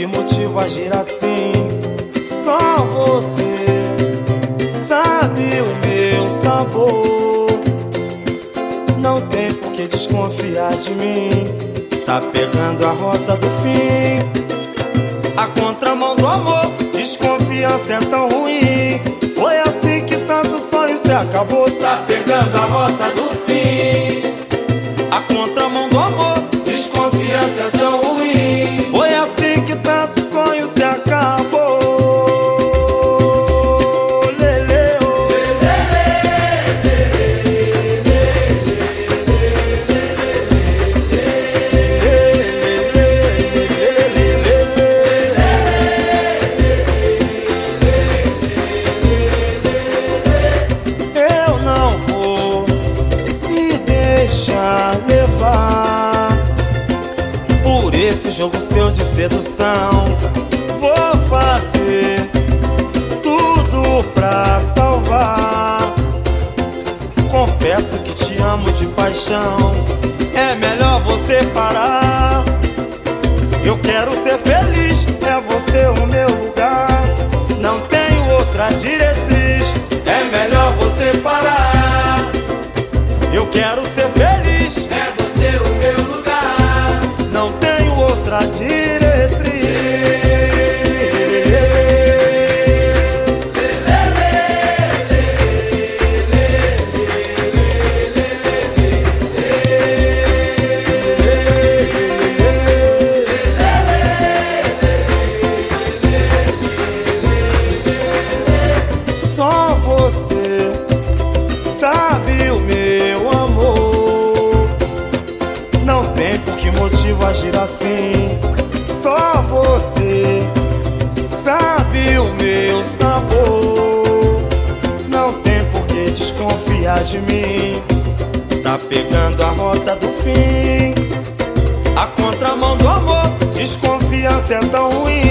que motivo agir assim. Só você sabe o meu sabor. Não tem por que desconfiar de mim. Tá pegando a rota do fim. A contramão do amor, desconfiança é tão ruim. Foi assim que tanto sonho se acabou. Tá pegando a rota do fim. A contramão jogo seu de sedução. Vou fazer tudo pra salvar. Confesso que te amo de paixão. É melhor você parar. Eu quero ser feliz, é você o meu de mim. Tá pegando a rota do fim. A contramão do amor, desconfiança é tão ruim.